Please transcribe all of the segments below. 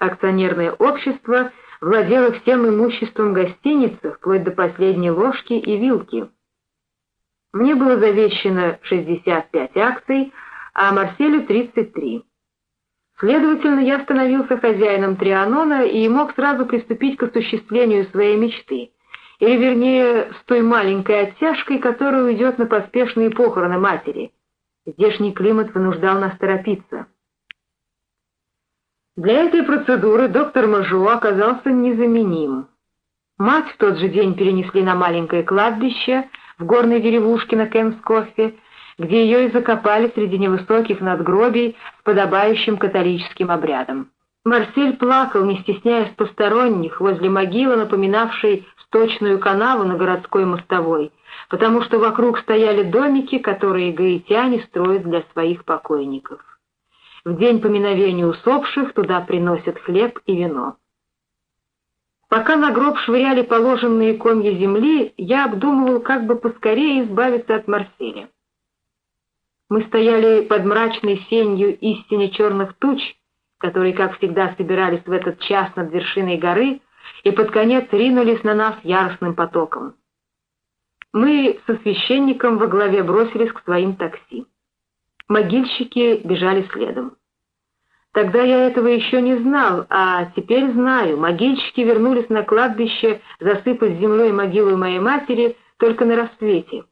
Акционерное общество владело всем имуществом гостиницы, вплоть до последней ложки и вилки. Мне было завещено 65 акций, а Марселю 33. Следовательно, я становился хозяином Трианона и мог сразу приступить к осуществлению своей мечты, или вернее, с той маленькой оттяжкой, которая уйдет на поспешные похороны матери. Здешний климат вынуждал нас торопиться. Для этой процедуры доктор Мажуа оказался незаменим. Мать в тот же день перенесли на маленькое кладбище в горной деревушке на Кенскофе, где ее и закопали среди невысоких надгробий с подобающим католическим обрядом. Марсель плакал, не стесняясь посторонних, возле могилы, напоминавшей сточную канаву на городской мостовой, потому что вокруг стояли домики, которые гаитяне строят для своих покойников. В день поминовения усопших туда приносят хлеб и вино. Пока на гроб швыряли положенные комья земли, я обдумывал, как бы поскорее избавиться от Марселя. Мы стояли под мрачной сенью истине черных туч, которые, как всегда, собирались в этот час над вершиной горы и под конец ринулись на нас яростным потоком. Мы со священником во главе бросились к своим такси. Могильщики бежали следом. Тогда я этого еще не знал, а теперь знаю. Могильщики вернулись на кладбище засыпать землей могилу моей матери только на рассвете.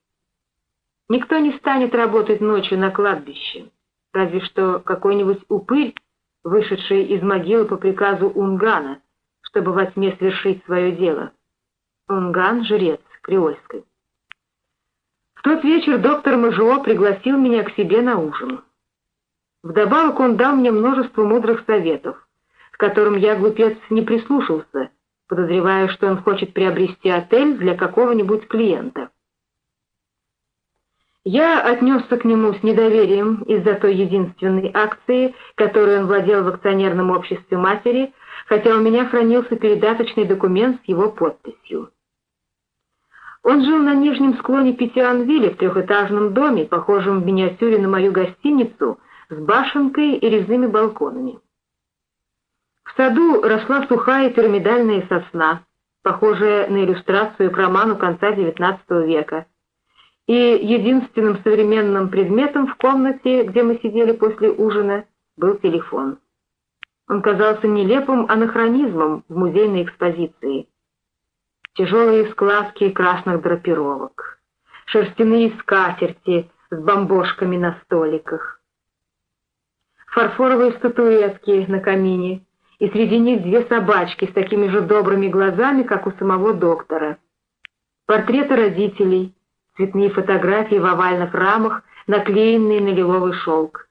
Никто не станет работать ночью на кладбище, разве что какой-нибудь упырь, вышедший из могилы по приказу Унгана, чтобы во тьме свершить свое дело. Унган — жрец Креольской. В тот вечер доктор Мажуо пригласил меня к себе на ужин. Вдобавок он дал мне множество мудрых советов, к которым я, глупец, не прислушался, подозревая, что он хочет приобрести отель для какого-нибудь клиента. Я отнесся к нему с недоверием из-за той единственной акции, которой он владел в акционерном обществе матери, хотя у меня хранился передаточный документ с его подписью. Он жил на нижнем склоне Пятианвилля в трехэтажном доме, похожем в миниатюре на мою гостиницу, с башенкой и резными балконами. В саду росла сухая пирамидальная сосна, похожая на иллюстрацию к роману конца XIX века, и единственным современным предметом в комнате, где мы сидели после ужина, был телефон. Он казался нелепым анахронизмом в музейной экспозиции. Тяжелые складки красных драпировок, шерстяные скатерти с бомбошками на столиках, фарфоровые статуэтки на камине, и среди них две собачки с такими же добрыми глазами, как у самого доктора. Портреты родителей — цветные фотографии в овальных рамах, наклеенные на лиловый шелк.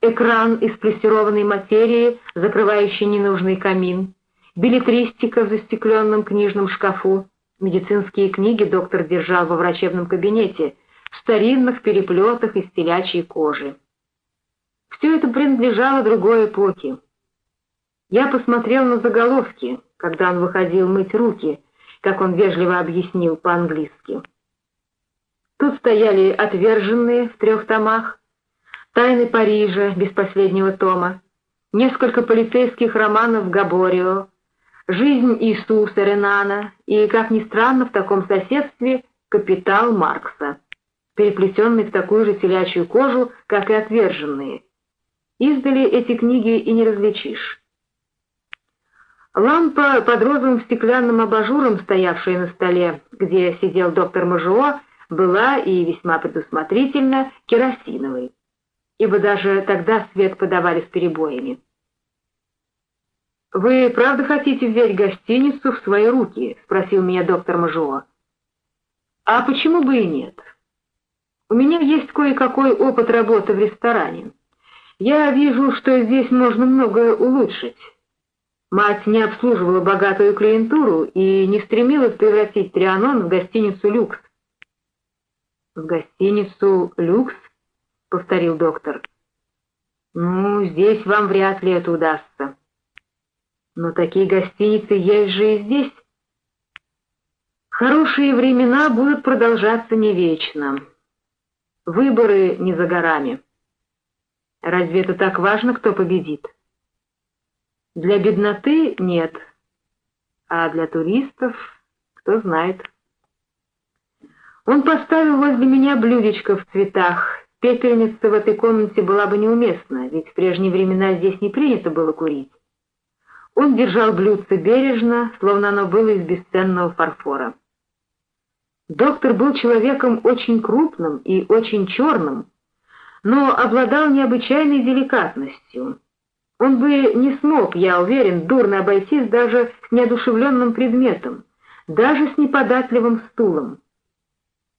Экран из плессированной материи, закрывающий ненужный камин. Билетристика в застекленном книжном шкафу. Медицинские книги доктор держал во врачебном кабинете, в старинных переплетах из телячьей кожи. Все это принадлежало другой эпохе. Я посмотрел на заголовки, когда он выходил мыть руки, как он вежливо объяснил по-английски. Тут стояли «Отверженные» в трех томах, «Тайны Парижа» без последнего тома, несколько полицейских романов Габорио, «Жизнь Иисуса Ренана» и, как ни странно, в таком соседстве «Капитал Маркса», переплетенный в такую же телячью кожу, как и «Отверженные». Издали эти книги и не различишь. Лампа под розовым стеклянным абажуром, стоявшая на столе, где сидел доктор Мажуа, была и весьма предусмотрительно керосиновой, ибо даже тогда свет подавали с перебоями. «Вы правда хотите взять гостиницу в свои руки?» — спросил меня доктор Мажуа. «А почему бы и нет? У меня есть кое-какой опыт работы в ресторане. Я вижу, что здесь можно многое улучшить». Мать не обслуживала богатую клиентуру и не стремилась превратить Трианон в гостиницу «Люкс». «В гостиницу «Люкс»?» — повторил доктор. «Ну, здесь вам вряд ли это удастся. Но такие гостиницы есть же и здесь. Хорошие времена будут продолжаться не вечно. Выборы не за горами. Разве это так важно, кто победит?» Для бедноты нет, а для туристов кто знает. Он поставил возле меня блюдечко в цветах. Пепельница в этой комнате была бы неуместна, ведь в прежние времена здесь не принято было курить. Он держал блюдце бережно, словно оно было из бесценного фарфора. Доктор был человеком очень крупным и очень черным, но обладал необычайной деликатностью. Он бы не смог, я уверен, дурно обойтись даже с неодушевленным предметом, даже с неподатливым стулом.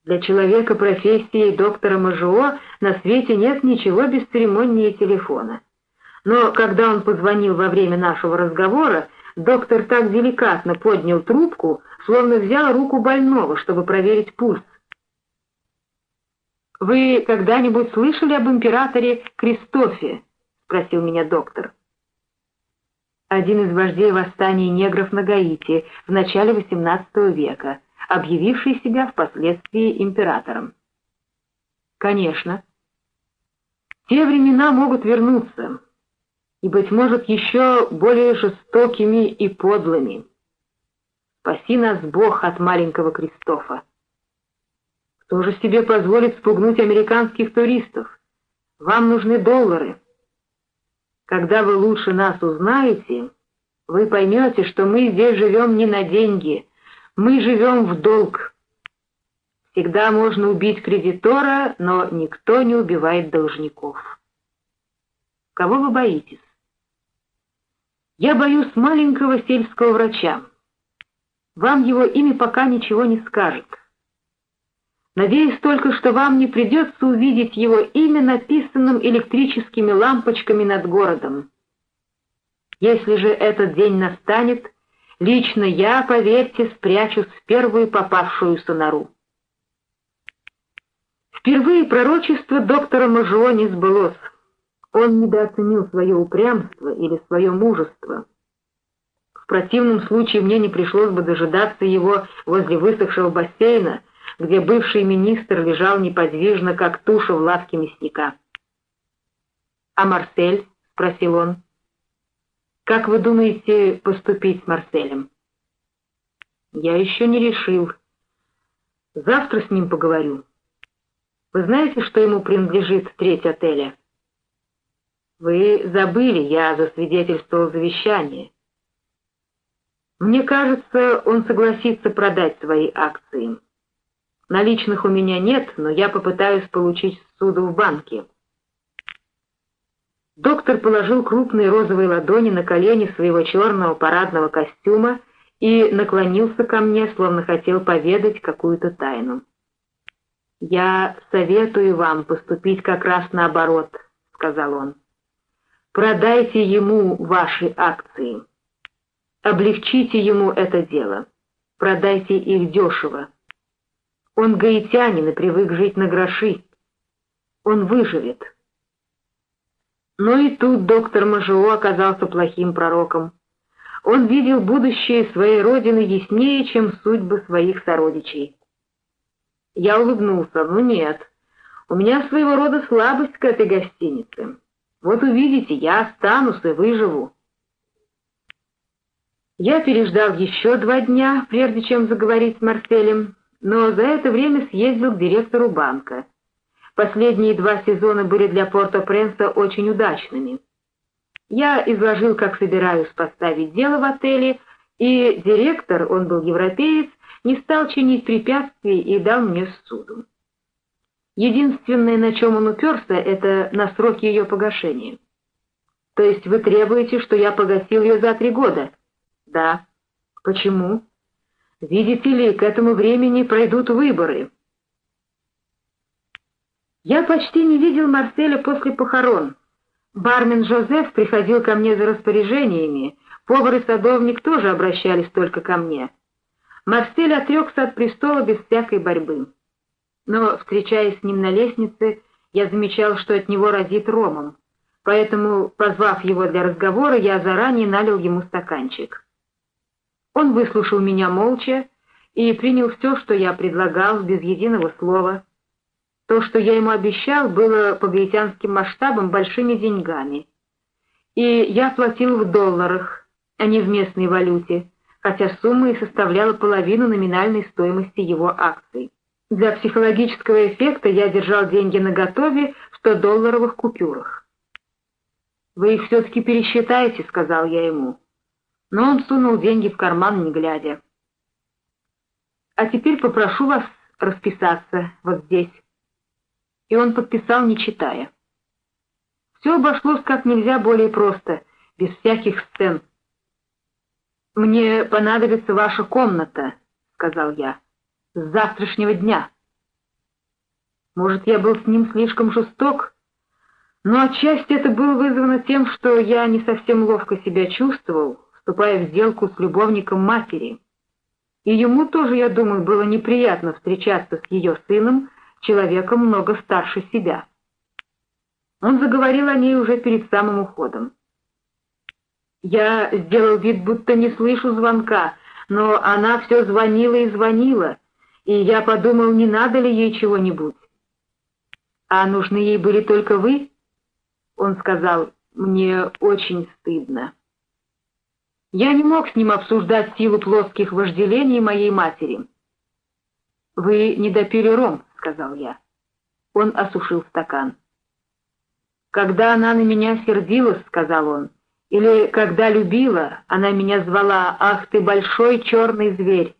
Для человека профессии доктора Мажуо на свете нет ничего бесцеремоннее телефона. Но когда он позвонил во время нашего разговора, доктор так деликатно поднял трубку, словно взял руку больного, чтобы проверить пульс. «Вы когда-нибудь слышали об императоре Кристофе?» — спросил меня доктор. Один из вождей восстаний негров на Гаити в начале XVIII века, объявивший себя впоследствии императором. Конечно. Те времена могут вернуться, и, быть может, еще более жестокими и подлыми. Спаси нас Бог от маленького Кристофа. Кто же себе позволит спугнуть американских туристов? Вам нужны доллары. Когда вы лучше нас узнаете, вы поймете, что мы здесь живем не на деньги, мы живем в долг. Всегда можно убить кредитора, но никто не убивает должников. Кого вы боитесь? Я боюсь маленького сельского врача. Вам его имя пока ничего не скажет. Надеюсь только, что вам не придется увидеть его имя написанным электрическими лампочками над городом. Если же этот день настанет, лично я, поверьте, спрячусь в первую попавшуюся нору. Впервые пророчество доктора Мажуо не сбылось. Он недооценил свое упрямство или свое мужество. В противном случае мне не пришлось бы дожидаться его возле высохшего бассейна, где бывший министр лежал неподвижно, как туша в лавке мясника. «А Марсель?» — спросил он. «Как вы думаете поступить с Марселем?» «Я еще не решил. Завтра с ним поговорю. Вы знаете, что ему принадлежит треть отеля?» Вы забыли, я засвидетельствовал завещание. Мне кажется, он согласится продать свои акции. Наличных у меня нет, но я попытаюсь получить суду в банке. Доктор положил крупные розовые ладони на колени своего черного парадного костюма и наклонился ко мне, словно хотел поведать какую-то тайну. «Я советую вам поступить как раз наоборот», — сказал он. Продайте ему ваши акции. Облегчите ему это дело. Продайте их дешево. Он гаитянин и привык жить на гроши. Он выживет. Но и тут доктор Мажуо оказался плохим пророком. Он видел будущее своей родины яснее, чем судьбы своих сородичей. Я улыбнулся. Ну нет, у меня своего рода слабость к этой гостинице. Вот увидите, я останусь и выживу. Я переждал еще два дня, прежде чем заговорить с Марселем, но за это время съездил к директору банка. Последние два сезона были для Порто-Пренса очень удачными. Я изложил, как собираюсь поставить дело в отеле, и директор, он был европеец, не стал чинить препятствий и дал мне суду. Единственное, на чем он уперся, это на сроки ее погашения. То есть вы требуете, что я погасил ее за три года? Да. Почему? Видите ли, к этому времени пройдут выборы. Я почти не видел Марселя после похорон. Бармен Жозеф приходил ко мне за распоряжениями, повар и садовник тоже обращались только ко мне. Марсель отрекся от престола без всякой борьбы но, встречаясь с ним на лестнице, я замечал, что от него разит ромом, поэтому, позвав его для разговора, я заранее налил ему стаканчик. Он выслушал меня молча и принял все, что я предлагал, без единого слова. То, что я ему обещал, было по гаитянским масштабам большими деньгами. и я платил в долларах, а не в местной валюте, хотя сумма и составляла половину номинальной стоимости его акций. Для психологического эффекта я держал деньги наготове в 100-долларовых купюрах. «Вы их все-таки пересчитаете», — сказал я ему. Но он сунул деньги в карман, не глядя. «А теперь попрошу вас расписаться вот здесь». И он подписал, не читая. Все обошлось как нельзя более просто, без всяких сцен. «Мне понадобится ваша комната», — сказал я, — «с завтрашнего дня». Может, я был с ним слишком жесток, но отчасти это было вызвано тем, что я не совсем ловко себя чувствовал, вступая в сделку с любовником матери. И ему тоже, я думаю, было неприятно встречаться с ее сыном, человеком много старше себя. Он заговорил о ней уже перед самым уходом. Я сделал вид, будто не слышу звонка, но она все звонила и звонила, и я подумал, не надо ли ей чего-нибудь. «А нужны ей были только вы?» Он сказал, «Мне очень стыдно». Я не мог с ним обсуждать силу плоских вожделений моей матери. «Вы не допили ром», — сказал я. Он осушил стакан. «Когда она на меня сердилась, — сказал он, — или когда любила, она меня звала «Ах ты, большой черный зверь!»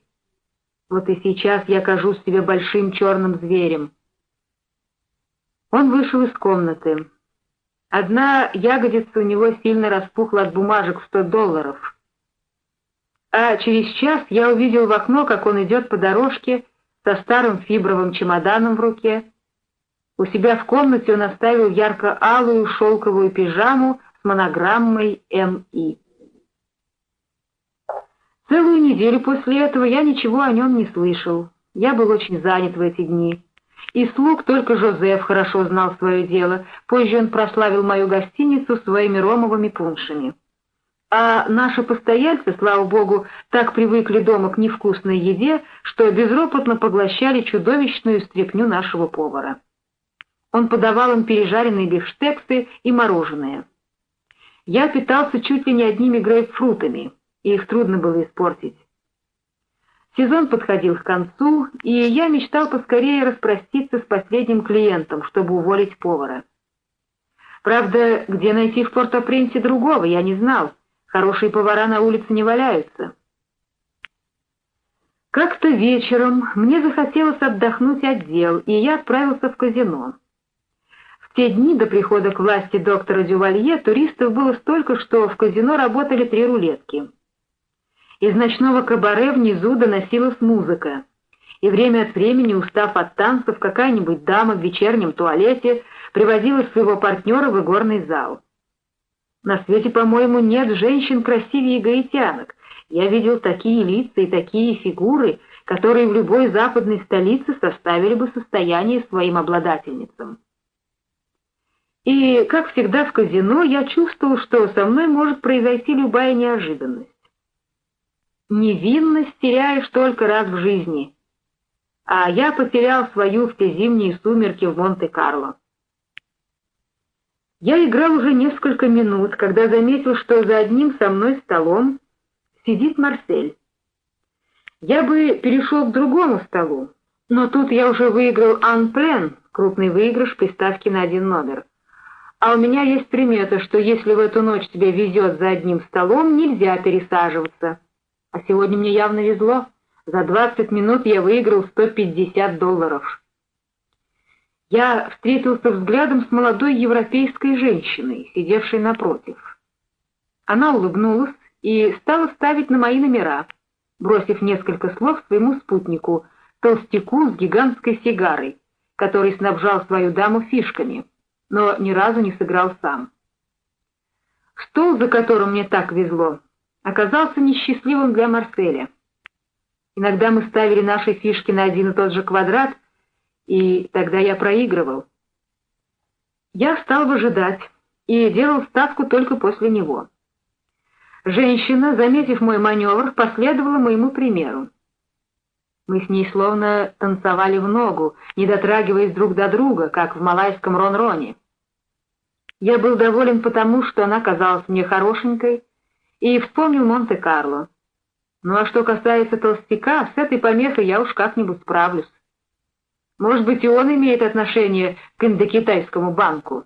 Вот и сейчас я кажусь себе большим черным зверем. Он вышел из комнаты. Одна ягодица у него сильно распухла от бумажек в сто долларов. А через час я увидел в окно, как он идет по дорожке со старым фибровым чемоданом в руке, у себя в комнате он оставил ярко-алую шелковую пижаму с монограммой «МИ». Целую неделю после этого я ничего о нем не слышал. Я был очень занят в эти дни. И слуг только Жозеф хорошо знал свое дело. Позже он прославил мою гостиницу своими ромовыми пуншами. А наши постояльцы, слава богу, так привыкли дома к невкусной еде, что безропотно поглощали чудовищную стряпню нашего повара. Он подавал им пережаренные бифштексы и мороженое. Я питался чуть ли не одними грейпфрутами, и их трудно было испортить. Сезон подходил к концу, и я мечтал поскорее распроститься с последним клиентом, чтобы уволить повара. Правда, где найти в Порто-Принсе другого, я не знал. Хорошие повара на улице не валяются. Как-то вечером мне захотелось отдохнуть от дел, и я отправился в казино. В те дни до прихода к власти доктора Дювалье туристов было столько, что в казино работали три рулетки. Из ночного кабаре внизу доносилась музыка, и время от времени, устав от танцев, какая-нибудь дама в вечернем туалете приводила своего партнера в игорный зал. На свете, по-моему, нет женщин красивее гаитянок. Я видел такие лица и такие фигуры, которые в любой западной столице составили бы состояние своим обладательницам. И, как всегда в казино, я чувствовал, что со мной может произойти любая неожиданность. Невинность теряешь только раз в жизни, а я потерял свою в те зимние сумерки в Монте-Карло. Я играл уже несколько минут, когда заметил, что за одним со мной столом сидит Марсель. Я бы перешел к другому столу, но тут я уже выиграл анплен, крупный выигрыш при ставке на один номер. А у меня есть примета, что если в эту ночь тебе везет за одним столом, нельзя пересаживаться. А сегодня мне явно везло. За 20 минут я выиграл 150 долларов. Я встретился взглядом с молодой европейской женщиной, сидевшей напротив. Она улыбнулась и стала ставить на мои номера, бросив несколько слов своему спутнику, толстяку с гигантской сигарой, который снабжал свою даму фишками — но ни разу не сыграл сам. Стол, за которым мне так везло, оказался несчастливым для Марселя. Иногда мы ставили наши фишки на один и тот же квадрат, и тогда я проигрывал. Я стал выжидать и делал ставку только после него. Женщина, заметив мой маневр, последовала моему примеру. Мы с ней словно танцевали в ногу, не дотрагиваясь друг до друга, как в малайском рон-роне. Я был доволен потому, что она казалась мне хорошенькой, и вспомнил Монте-Карло. Ну а что касается толстяка, с этой помехой я уж как-нибудь справлюсь. Может быть, и он имеет отношение к индокитайскому банку.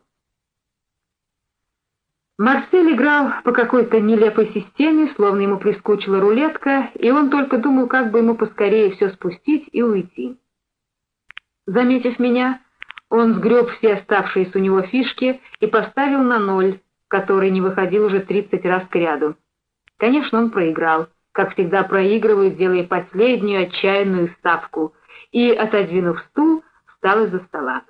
Марсель играл по какой-то нелепой системе, словно ему прискучила рулетка, и он только думал, как бы ему поскорее все спустить и уйти. Заметив меня, он сгреб все оставшиеся у него фишки и поставил на ноль, который не выходил уже тридцать раз к ряду. Конечно, он проиграл, как всегда проигрывают, делая последнюю отчаянную ставку, и, отодвинув стул, встал из-за стола.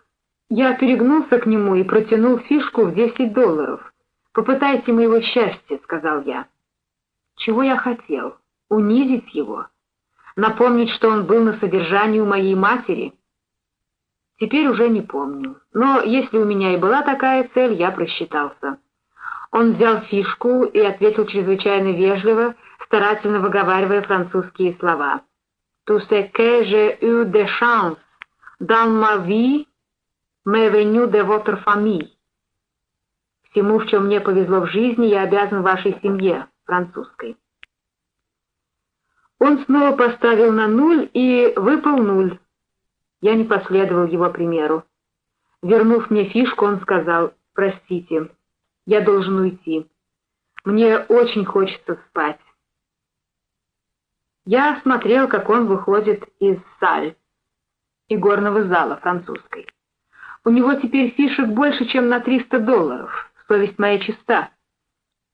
Я перегнулся к нему и протянул фишку в десять долларов. «Попытайте моего счастья», — сказал я. Чего я хотел? Унизить его? Напомнить, что он был на содержании у моей матери? Теперь уже не помню. Но если у меня и была такая цель, я просчитался. Он взял фишку и ответил чрезвычайно вежливо, старательно выговаривая французские слова. «Tout ce que j'ai eu de chance dans ma vie m'est venu de votre famille». Всему, в чем мне повезло в жизни, я обязан вашей семье, французской. Он снова поставил на нуль и выпал нуль. Я не последовал его примеру. Вернув мне фишку, он сказал, «Простите, я должен уйти. Мне очень хочется спать». Я смотрел, как он выходит из саль, игорного зала французской. У него теперь фишек больше, чем на 300 долларов совесть моя чиста.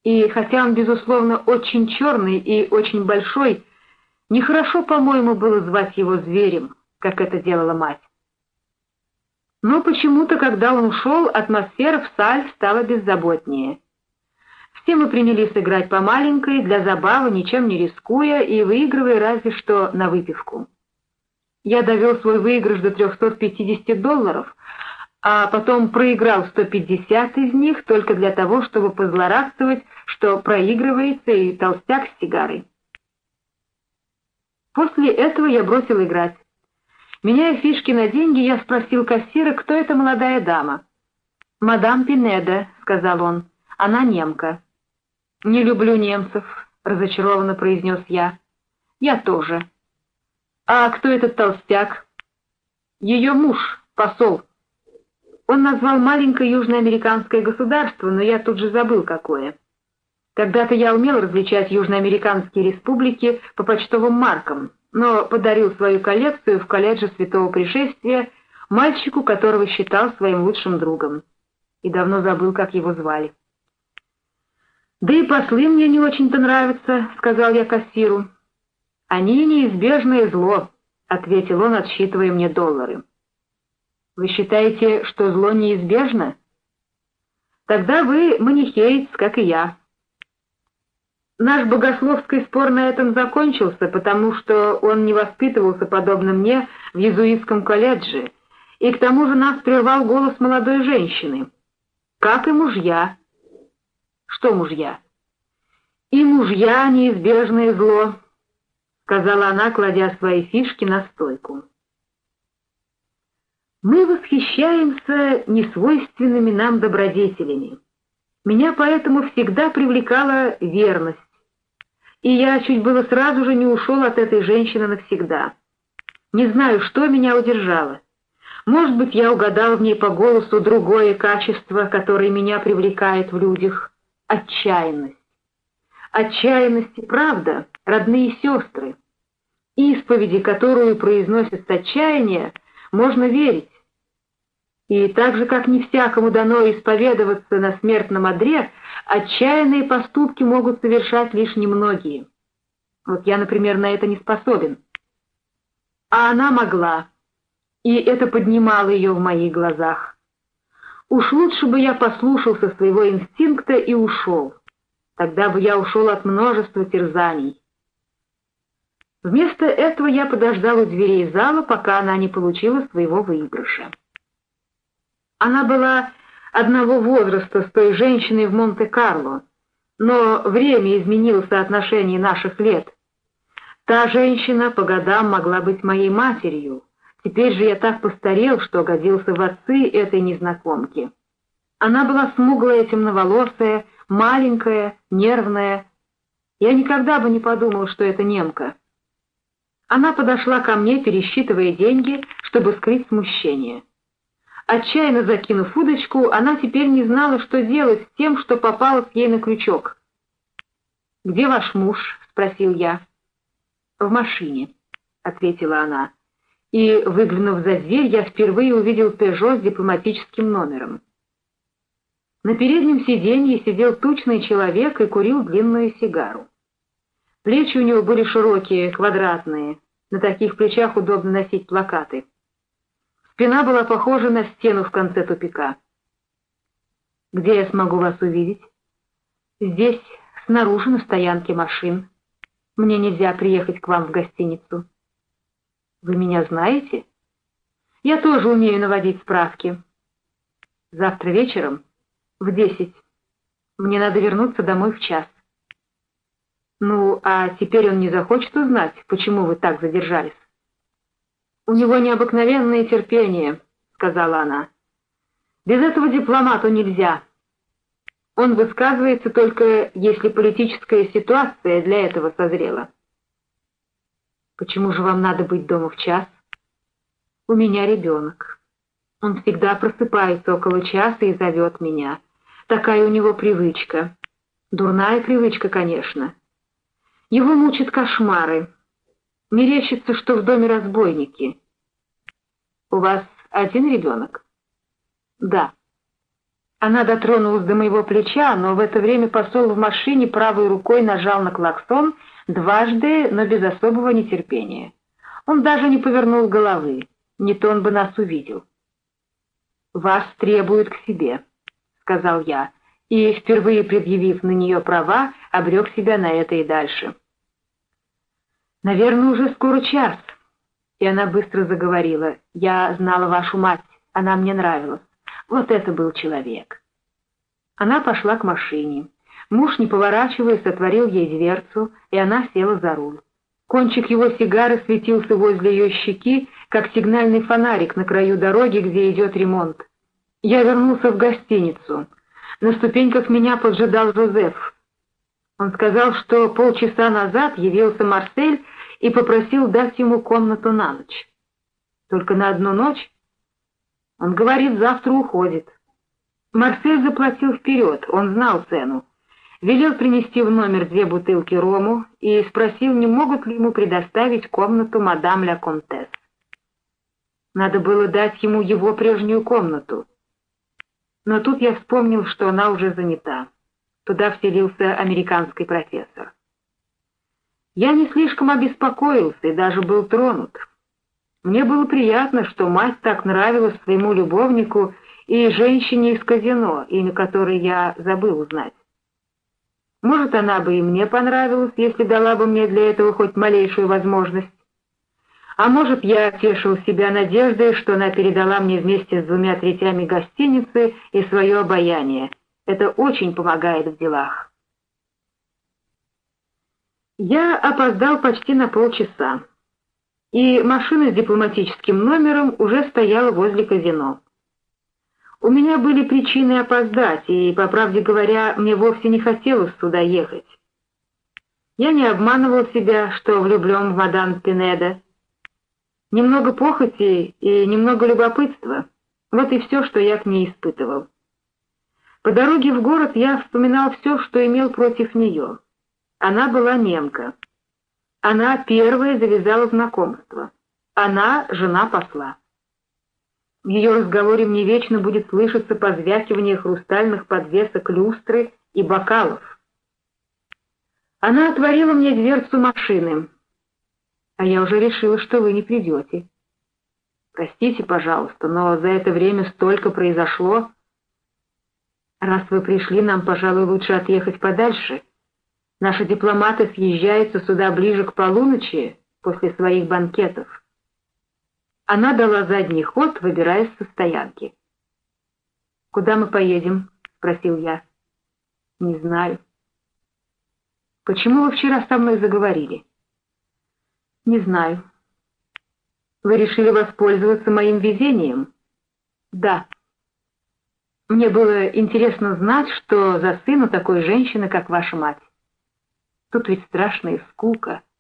И хотя он, безусловно, очень черный и очень большой, нехорошо, по-моему, было звать его зверем, как это делала мать. Но почему-то, когда он ушел, атмосфера в саль стала беззаботнее. Все мы принялись играть по маленькой, для забавы, ничем не рискуя и выигрывая разве что на выпивку. Я довел свой выигрыш до 350 долларов, а потом проиграл 150 из них только для того, чтобы позлорадствовать, что проигрывается и толстяк с сигарой. После этого я бросил играть. Меняя фишки на деньги, я спросил кассира, кто эта молодая дама. «Мадам Пинеда», — сказал он, — «она немка». «Не люблю немцев», — разочарованно произнес я. «Я тоже». «А кто этот толстяк?» «Ее муж, посол». Он назвал маленькое южноамериканское государство, но я тут же забыл, какое. Когда-то я умел различать южноамериканские республики по почтовым маркам, но подарил свою коллекцию в колледже Святого Пришествия мальчику, которого считал своим лучшим другом. И давно забыл, как его звали. «Да и послы мне не очень-то нравятся», — сказал я кассиру. «Они неизбежное зло», — ответил он, отсчитывая мне доллары. Вы считаете, что зло неизбежно? Тогда вы манихеец, как и я. Наш богословский спор на этом закончился, потому что он не воспитывался, подобно мне, в иезуитском колледже, и к тому же нас прервал голос молодой женщины. Как и мужья. Что мужья? И мужья — неизбежное зло, — сказала она, кладя свои фишки на стойку. Мы восхищаемся несвойственными нам добродетелями. Меня поэтому всегда привлекала верность. И я чуть было сразу же не ушел от этой женщины навсегда. Не знаю, что меня удержало. Может быть, я угадал в ней по голосу другое качество, которое меня привлекает в людях — отчаянность. Отчаянность и правда, родные сестры. Исповеди, которую произносят с отчаяния, можно верить. И так же, как не всякому дано исповедоваться на смертном одре, отчаянные поступки могут совершать лишь немногие. Вот я, например, на это не способен. А она могла, и это поднимало ее в моих глазах. Уж лучше бы я послушался своего инстинкта и ушел. Тогда бы я ушел от множества терзаний. Вместо этого я подождал у дверей зала, пока она не получила своего выигрыша. Она была одного возраста с той женщиной в Монте-Карло, но время изменило соотношение наших лет. Та женщина по годам могла быть моей матерью. Теперь же я так постарел, что годился в отцы этой незнакомки. Она была смуглая, темноволосая, маленькая, нервная. Я никогда бы не подумал, что это немка. Она подошла ко мне, пересчитывая деньги, чтобы скрыть смущение. Отчаянно закинув удочку, она теперь не знала, что делать с тем, что попалось ей на крючок. «Где ваш муж?» — спросил я. «В машине», — ответила она. И, выглянув за дверь, я впервые увидел «Пежо» с дипломатическим номером. На переднем сиденье сидел тучный человек и курил длинную сигару. Плечи у него были широкие, квадратные. На таких плечах удобно носить плакаты. Спина была похожа на стену в конце тупика. «Где я смогу вас увидеть?» «Здесь, снаружи, на стоянке машин. Мне нельзя приехать к вам в гостиницу». «Вы меня знаете?» «Я тоже умею наводить справки». «Завтра вечером?» «В десять. Мне надо вернуться домой в час». «Ну, а теперь он не захочет узнать, почему вы так задержались?» «У него необыкновенное терпение», — сказала она. «Без этого дипломату нельзя. Он высказывается только, если политическая ситуация для этого созрела». «Почему же вам надо быть дома в час?» «У меня ребенок. Он всегда просыпается около часа и зовет меня. Такая у него привычка. Дурная привычка, конечно. Его мучат кошмары». Мерещится, что в доме разбойники. У вас один ребенок? Да. Она дотронулась до моего плеча, но в это время посол в машине правой рукой нажал на клаксон дважды, но без особого нетерпения. Он даже не повернул головы, не то он бы нас увидел. «Вас требуют к себе», — сказал я, и, впервые предъявив на нее права, обрек себя на это и дальше. «Наверное, уже скоро час». И она быстро заговорила. «Я знала вашу мать, она мне нравилась. Вот это был человек». Она пошла к машине. Муж, не поворачиваясь, отворил ей дверцу, и она села за руль. Кончик его сигары светился возле ее щеки, как сигнальный фонарик на краю дороги, где идет ремонт. Я вернулся в гостиницу. На ступеньках меня поджидал Жозеф. Он сказал, что полчаса назад явился Марсель и попросил дать ему комнату на ночь. Только на одну ночь? Он говорит, завтра уходит. Марсель заплатил вперед, он знал цену. Велел принести в номер две бутылки рому и спросил, не могут ли ему предоставить комнату мадам ля Комтес. Надо было дать ему его прежнюю комнату. Но тут я вспомнил, что она уже занята. Туда вселился американский профессор. Я не слишком обеспокоился и даже был тронут. Мне было приятно, что мать так нравилась своему любовнику и женщине из казино, имя которой я забыл узнать. Может, она бы и мне понравилась, если дала бы мне для этого хоть малейшую возможность. А может, я тешил себя надеждой, что она передала мне вместе с двумя третями гостиницы и свое обаяние. Это очень помогает в делах. Я опоздал почти на полчаса, и машина с дипломатическим номером уже стояла возле казино. У меня были причины опоздать, и, по правде говоря, мне вовсе не хотелось туда ехать. Я не обманывал себя, что влюблен в мадам Пинеда. Немного похоти и немного любопытства — вот и все, что я к ней испытывал. По дороге в город я вспоминал все, что имел против нее. Она была немка. Она первая завязала знакомство. Она жена посла. В ее разговоре мне вечно будет слышаться позвякивание хрустальных подвесок люстры и бокалов. Она отворила мне дверцу машины, а я уже решила, что вы не придете. Простите, пожалуйста, но за это время столько произошло. Раз вы пришли, нам, пожалуй, лучше отъехать подальше — Наши дипломаты съезжаются сюда ближе к полуночи после своих банкетов. Она дала задний ход, выбираясь со стоянки. «Куда мы поедем?» — спросил я. «Не знаю». «Почему вы вчера со мной заговорили?» «Не знаю». «Вы решили воспользоваться моим везением?» «Да». Мне было интересно знать, что за сын у такой женщины, как ваша мать. Тут ведь страшная скука —